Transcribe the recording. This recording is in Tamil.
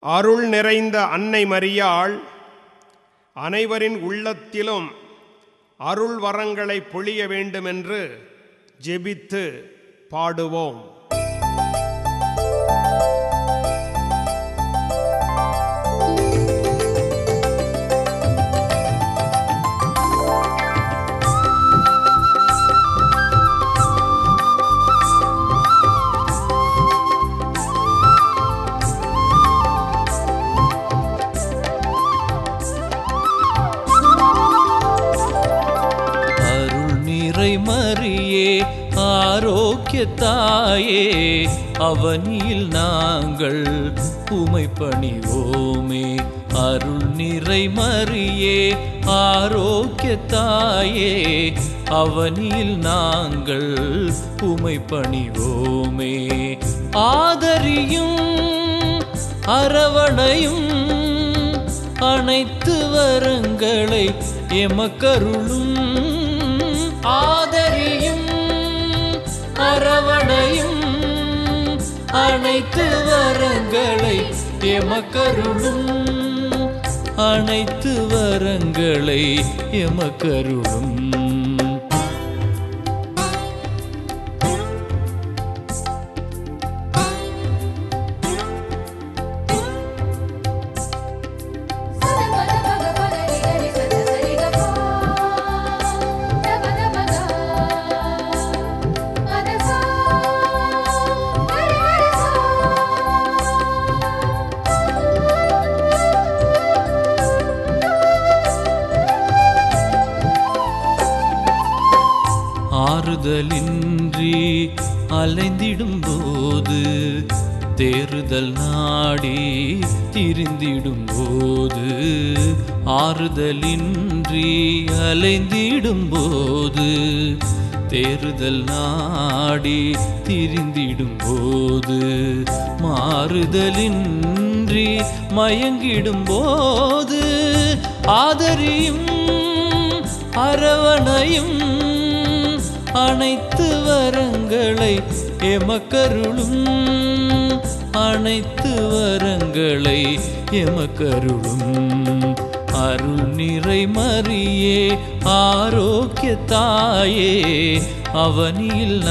அருள் நிறைந்த அன்னை மரியாள் அனைவரின் உள்ளத்திலும் அருள் வரங்களை பொழிய வேண்டுமென்று ஜெபித்து பாடுவோம். ஆரோக்கிய தாயே அவனில் நாங்கள் உமை பணிவோமே. அருள் நிறை மறியே ஆரோக்கிய தாயே அவனில் நாங்கள் உமை பணிவோமே. ஆதரியும் அரவணையும் அனைத்து வரங்களை எமக்கருளும். ஆத அரவணையும் அனைத்து வரங்களை எமக்கருளும். அனைத்து வரங்களை எமக்கருளும். ஆறுதலின்றி அலைந்திடும் போது தேறுதல் நாடி திரிந்திடும் போது ஆறுதலின்றி அலைந்திடும் போது தேறுதல் நாடி திரிந்திடும் போது மாறுதலின்றி மயங்கிடும் போது ஆதரியும் அரவணையும் அனைத்து வரங்களை எமக்கருளும். அனைத்து வரங்களை எமக்கருளும். அருள் நிறை மறியே ஆரோக்கிய தாயே அவனில்